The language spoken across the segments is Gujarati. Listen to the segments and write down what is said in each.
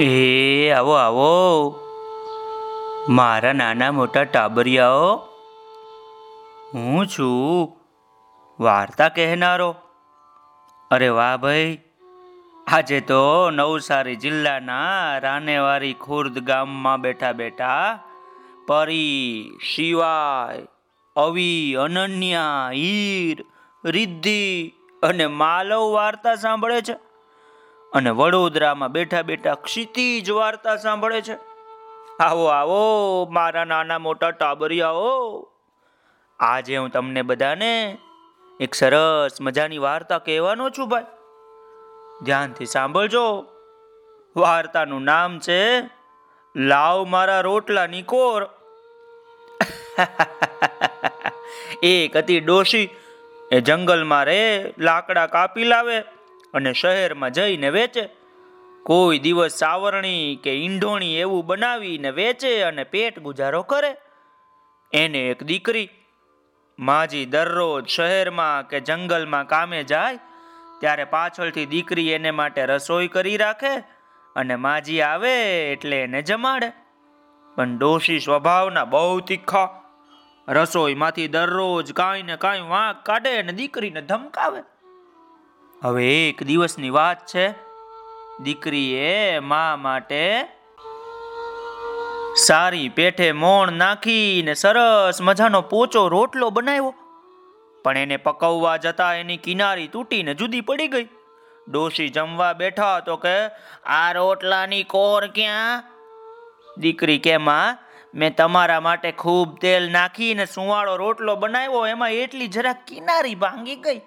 એ, આવો આવો. મારા નાના મોટા ટાબરિયાઓ, હું છું વાર્તા કહેનારો. અરે વાહ ભાઈ, આજે તો નવસારી જિલ્લાના રાનેવારી ખુર્દ ગામમાં બેઠા બેઠા પરી, શિવાય, અવિ, અનન્યા, હીર, રિદ્ધિ અને માલવ વાર્તા સાંભળે છે. અને વડોદરામાં બેઠા બેઠા ક્ષિતિજ વાર્તા સાંભળે છે. આવો આવો, મારા નાના મોટા ટાબરિયાઓ. આજે હું તમને બધાને એક સરસ મજાની વાર્તા કહેવાનો છું ભાઈ. ધ્યાનથી સાંભળજો. વાર્તાનું નામ છે, લાવ મારા રોટલાની કોર. એક હતી ડોશી એ જંગલમાં રે, લાકડા કાપી લાવે. અને શહેરમાં જઈને વેચે. કોઈ દિવસ સાવરણી કે ઈંઢોણી એવું બનાવીને વેચે અને પેટ ગુજારો કરે. એને એક દીકરી માજી દરરોજ શહેરમાં કે જંગલમાં કામે જાય, ત્યારે પાછળથી દીકરી એને માટે રસોઈ કરી રાખે અને માજી આવે એટલે એને જમાડે. પણ ડોશી સ્વભાવના બહુ તીખા. રસોઈમાંથી દરરોજ કાંઈ ને કાંઈ વાંક કાઢે અને દીકરીને ધમકાવે. હવે એક દિવસની વાત છે. દીકરીએ મા માટે સારી પેઠે મોણ નાખીને સરસ મજાનો પોચો રોટલો બનાવ્યો. પણ એને પકવવા જતા એની કિનારી તૂટીને જુદી પડી ગઈ. ડોશી જમવા બેઠા તો કે, આ રોટલાની કોર ક્યાં? દીકરી કે, માં, મેં તમારા માટે ખૂબ તેલ નાખીને સુવાળો રોટલો બનાવ્યો, એમાં એટલી જરાક કિનારી ભાંગી ગઈ.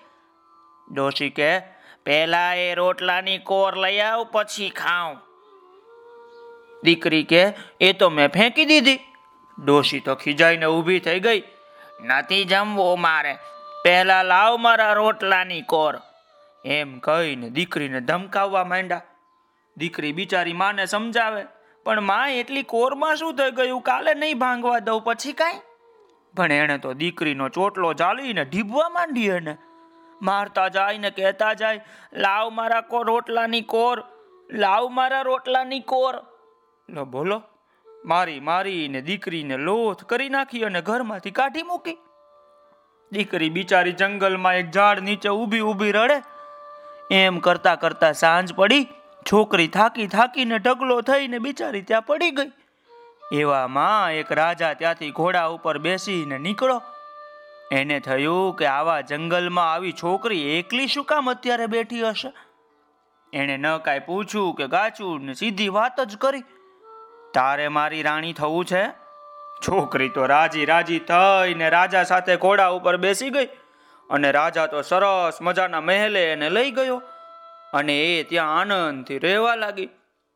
ડોશી કે પહેલાં એ રોટલાની કોર લઈ આવ, પછી ખાઉં. દીકરી કે એ તો મેં ફેંકી દીધી. ડોશી તો ખીજાઈને ઊભી થઈ ગઈ. નથી જમવું મારે. પહેલા લાવ મારા રોટલાની કોર. એમ કહીને દીકરીને ધમકાવવા માંડ્યા. દીકરી બિચારી માને સમજાવે, પણ માં, એટલી કોરમાં શું થઈ ગયું? કાલે નહીં ભાંગવા દઉં, પછી કાંઈ? પણ એણે તો દીકરીનો ચોટલો ચાલીને ઢીબવા માંડી એને. મારતા જાય ને કહેતા જાય, લાવ મારા કો, રોટલાની કોર, લાવ મારા રોટલાની કોર. લો બોલો, મારી મારીને દીકરીને લોથ કરી નાખી અને ઘરમાંથી કાઢી મૂકી. દીકરી બિચારી જંગલમાં એક ઝાડ નીચે ઊભી ઊભી રડે. એમ કરતા કરતા સાંજ પડી, છોકરી થાકી થાકીને ઢગલો થઈને બિચારી ત્યાં પડી ગઈ. એવામાં એક રાજા ત્યાંથી ઘોડા ઉપર બેસીને નીકળો. એને થયું કે આવા જંગલમાં આવી છોકરી એકલી શું કામ અત્યારે બેઠી હશે? એણે ન કાંઈ પૂછ્યું કે ગાચું ને સીધી વાત જ કરી. તારે મારી રાણી થવું છે? છોકરી તો રાજી રાજી થઈને રાજા સાથે ઘોડા ઉપર બેસી ગઈ અને રાજા તો સરસ મજાના મહેલે એને લઈ ગયો અને એ ત્યાં આનંદથી રહેવા લાગી.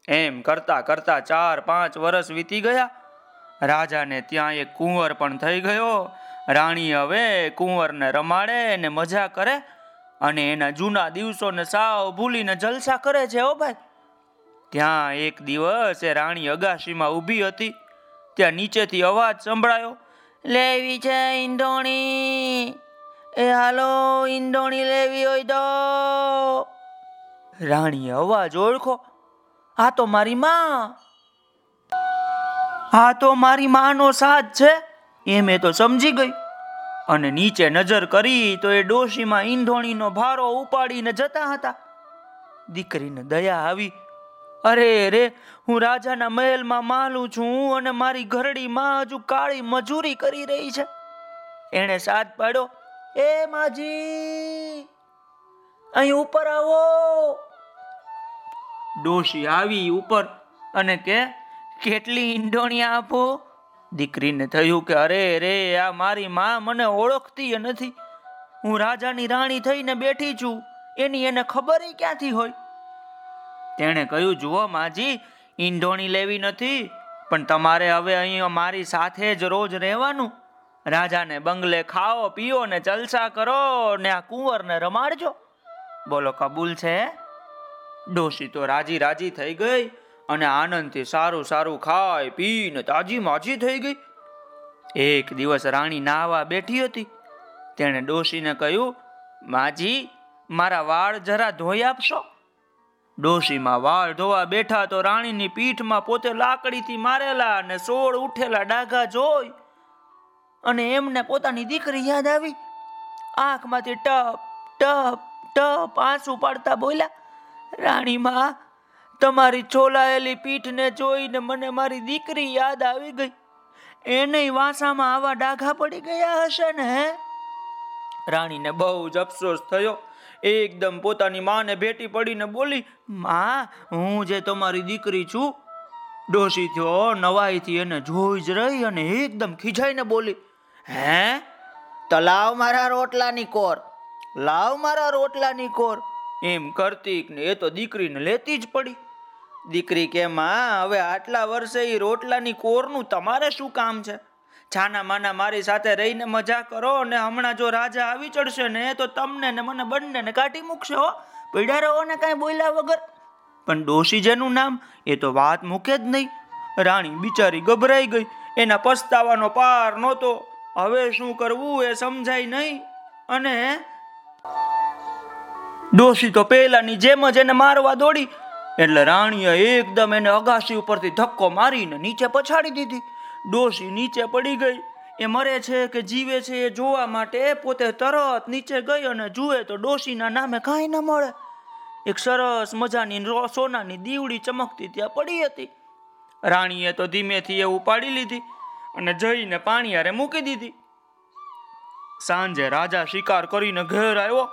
એમ કરતા કરતા ચાર પાંચ વર્ષ વીતી ગયા. રાજાને ત્યાં એક કુંવર પણ થઈ ગયો રાણી હવે કુંવરને રમાડે ને મજા કરે અને એના જૂના દિવસોને સાવ ભૂલીને જલસા કરે છે ઓ ભાઈ. ત્યાં એક દિવસ એ રાણી અગાશીમાં ઊભી હતી. ત્યાં નીચેથી અવાજ સંભળાયો, લેવી છે ઈંડોણી એ હાલો ઈંડોણી લેવી હોય તો. રાણીએ અવાજ ઓળખો, આ તો મારી માં. આ તો મારી માનો સાથ છે. એ તો સમજી ગઈ. અને નીચે નજર કરી તો એ ડોશીમાં ઈંધોણીનો ભારો ઉપાડીને જતા હતા. દીકરીને દયા આવી. અરે રે, હું રાજાના મહેલમાં માલું છું અને મારી ઘરડી માં હજુ કાળી મજૂરી કરી રહી છે. એણે સાથ પાડ્યો, એ માજી, અહીં ઉપર આવો. ડોશી આવી ઉપર અને કે, કેટલી ઈંડોણી આપો. દીકરીને થયું કે, અરે રે, આ મારી માં મને ઓળખતી નથી. હું રાજાની રાણી થઈને બેઠી છું. એની એને ખબર ક્યાંથી હોય? તેણે કહ્યું, જુઓ માજી, ઈંધોણી લેવી નથી, પણ તમારે હવે અહીં મારી સાથે જ રોજ રહેવાનું. રાજાને બંગલે ખાઓ, પીઓ ને જલસા કરો ને આ કુંવરને રમાડજો. બોલો, કબૂલ છે? ડોશી તો રાજી રાજી થઈ ગઈ. અને આનંદથી સારું સારું ખાય પીને તાજી માજી થઈ ગઈ. એક દિવસ રાણી નાહવા બેઠી હતી. તેણે ડોશીને કહ્યું, માજી, મારા વાળ જરા ધોઈ આપશો? ડોશીમાં વાળ ધોવા બેઠા તો રાણીની પીઠમાં પોતે લાકડીથી મારેલા અને સોળ ઉઠેલા ડાઘા જોઈ અને એમને પોતાની દીકરી યાદ આવી. આંખમાંથી ટપ ટપ ટપ આંસુ પાડતા બોલ્યા, રાણીમાં તમારી છોલાયેલી પીઠને જોઈને મને મારી દીકરી યાદ આવી ગઈ. એને વાસામાં આવા ડાઘા પડી ગયા હશે ને રાણીને બહુ જ અફસોસ થયો. એકદમ પોતાની માને ભેટી પડીને બોલી, માં, હું જે તમારી દીકરી છું ડોસી થયો નવાઈથી એને જોઈ જ રહી અને એકદમ ખીજાઈને બોલી, હે? તો લાવ મારા રોટલાની કોર, લાવ મારા રોટલાની કોર. એમ કરતી એ તો દીકરીને લેતી જ પડી. દીકરી કે, માં, હવે આટલા વર્ષે એ રોટલાની કોરનું તમારે શું કામ છે? છાના માના મારી સાથે રહીને મજા કરો અને હમણાં જો રાજા આવી ચડશે ને, તો તમને ને મને બંનેને કાઢી મૂકશે, હો. પીડા રહો ને કાંઈ બોલ્યા વગર. પણ ડોશી જેનું નામ, એ તો વાત મૂકે જ નહીં. રાણી બિચારી ગભરાઈ ગઈ. એના પસ્તાવાનો પાર નહોતો. હવે શું કરવું એ સમજાય નહીં. અને ડોશી તો પહેલાની જેમ જ એને મારવા દોડી. એટલે રાણીએ એકદમ એને અગાસી ઉપરથી ધક્કો મારીને નીચે પછાડી દીધી. ડોશી નીચે પડી ગઈ. એ મરે છે કે જીવે છે એ જોવા માટે પોતે તરત નીચે ગઈ અને જુએ તો ડોશીના નામે કાંઈ ન મળે. એક સરસ મજાની સોનાની દીવડી ચમકતી ત્યાં પડી હતી. રાણીએ તો ધીમેથી એ ઉપાડી લીધી અને જઈને પાણી હારે મૂકી દીધી. સાંજે રાજા શિકાર કરીને ઘેર આવ્યો.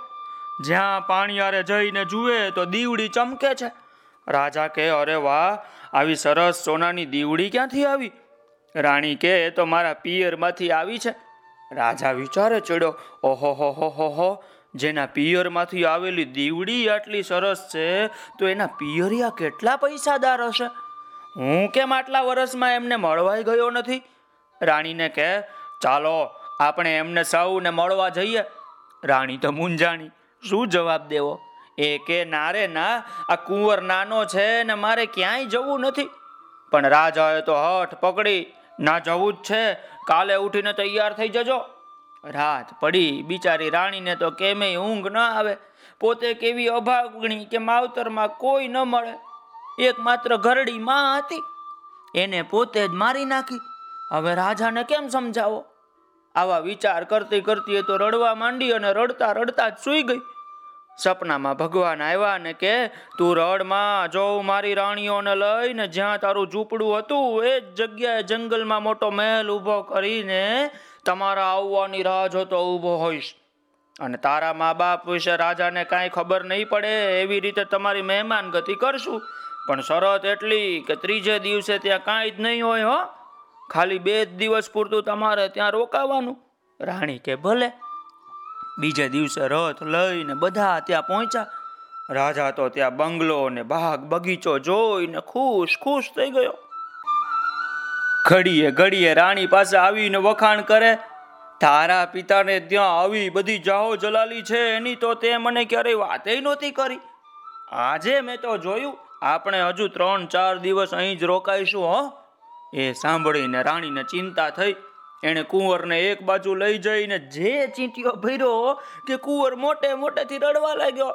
જ્યાં પાણીયારે જઈને જુએ તો દીવડી ચમકે છે. રાજા કે અરે વાહ, આવી સરસ સોનાની દીવડી ક્યાંથી આવી? રાણી કે "એ તો મારા પિયરમાંથી આવી છે. રાજા વિચારે ચડ્યો, ઓહો, હો હો હો જેના પિયરમાંથી આવેલી દીવડી આટલી સરસ છે, તો એના પિયરિયા કેટલા પૈસાદાર હશે? હું કેમ આટલા વર્ષમાં એમને મળવાઈ ગયો નથી? રાણીને કે ચાલો, આપણે એમને સૌને મળવા જઈએ. રાણી તો મૂંઝાણી, શું જવાબ દેવો? એ કે, નારે ના, આ કુંવર નાનો છે ને મારે ક્યાંય જવું નથી. પણ રાજાએ તો હઠ પકડી, ના, જવું જ છે. કાલે ઉઠીને તૈયાર થઈ જજો. રાત પડી, બિચારી રાણીને તો કેમેય ઊંઘ ન આવે. પોતે કેવી અભાગણી કે માવતરમાં કોઈ ન મળે. એકમાત્ર ઘરડી માં હતી. એને પોતે જ મારી નાખી. હવે રાજાને કેમ સમજાવો? આવા વિચાર કરતી કરતી એ તો રડવા માંડી અને રડતા રડતા જ સૂઈ ગઈ. સપનામાં ભગવાન આવ્યા ને કે, તું રડમાં જો મારી રાણીઓને લઈને, જ્યાં તારું ઝૂંપડું હતું, એ જ જગ્યાએ જંગલમાં મોટો મહેલ ઊભો કરીને તમારા આવવાની રાહ જોતો ઊભો હોઈશ. અને તારા મા બાપ વિશે રાજાને કાંઈ ખબર નહીં પડે, એવી રીતે તમારી મહેમાન ગતિ કરશું. પણ શરત એટલી કે ત્રીજે દિવસે ત્યાં કાંઈ જ નહીં હોય, હો. ખાલી બે જ દિવસ પૂરતું તમારે ત્યાં રોકાવાનું. રાણી કે ભલે. બીજે દિવસે રથ લઈને બધા ત્યાં પહોંચ્યા. રાજા તો ત્યાં બંગલો ને બાગ બગીચો જોઈને ખુશ ખુશ થઈ ગયો. ઘડીએ ઘડીએ રાણી પાસે આવીને વખાણ કરે, તારા પિતાને ત્યાં આવી બધી જાહો જલાલી છે, એની તો તે મને ક્યારેય વાતે નહોતી કરી. આજે મેં તો જોયું, આપણે હજુ ત્રણ ચાર દિવસ અહીં જ રોકાઈશું, હો. એ સાંભળીને રાણીને ચિંતા થઈ એણે કુંવરને એક બાજુ લઈ જઈને જે ચીંટીઓ ભર્યો કે કુંવર મોટે મોટેથી રડવા લાગ્યો.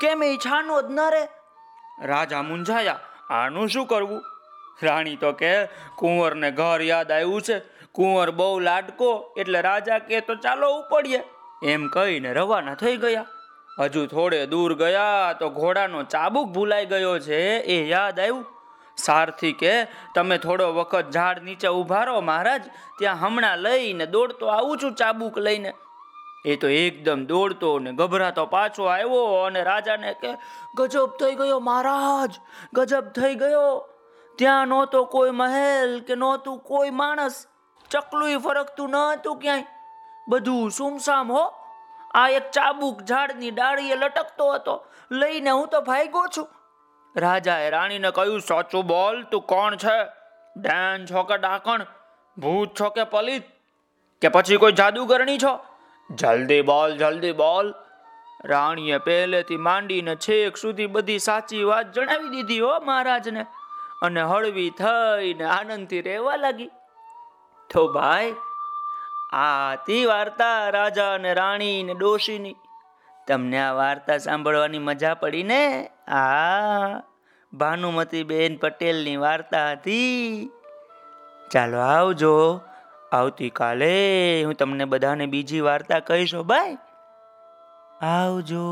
કેમ એ છાનો જ ન રે? રાજા મૂંઝાયા. આનું શું કરવું? રાણી તો કે કુંવરને ઘર યાદ આવ્યું છે. કુંવર બહુ લાડકો એટલે રાજા કે તો ચાલો ઉપડીએ. એમ કહીને રવાના થઈ ગયા. હજુ થોડે દૂર ગયા તો ઘોડાનો ચાબુક ભૂલાઈ ગયો છે, એ યાદ આવ્યું. સારથી કે તમે થોડો વખત ઝાડ નીચે ઊભા રહો મહારાજ, ત્યાં હમણાં લઈને દોડતો આવું છું ચાબુક લઈને. એ તો એકદમ દોડતો ને ગભરાતો પાછો આવ્યો અને રાજાને કે, ગજબ થઈ ગયો મહારાજ, ગજબ થઈ ગયો. ત્યાં નહોતો કોઈ મહેલ કે નહોતું કોઈ માણસ. ચકલું ફરકતું ન હતું ક્યાંય. બધું સુમસામ હો. આ એક ચાબુક ઝાડની ડાળીએ લટકતો હતો. લઈને હું તો ભાગ્યો છું. રાજાએ રાણીને કહ્યું, સાચું બોલ, તું કોણ છે? ડેન છો કે ડાકણ? ભૂત છો કે પલિત? કે પછી કોઈ જાદુગરણી છો? જલ્દી બોલ જલ્દી બોલ. રાણીએ પહેલેથી માંડીને છેક સુધી બધી સાચી વાત જણાવી દીધી હો મહારાજને. અને હળવી થઈને આનંદથી રહેવા લાગી. તો ભાઈ, આ હતી વાર્તા રાજા અને રાણી ને ડોશીની. તમને આ વાર્તા સાંભળવાની મજા પડી ને? આ ભાનુમતી બેન પટેલની વાર્તા હતી. ચાલો આવજો. આવતીકાલે હું તમને બધાને બીજી વાર્તા કહીશો બાય. આવજો.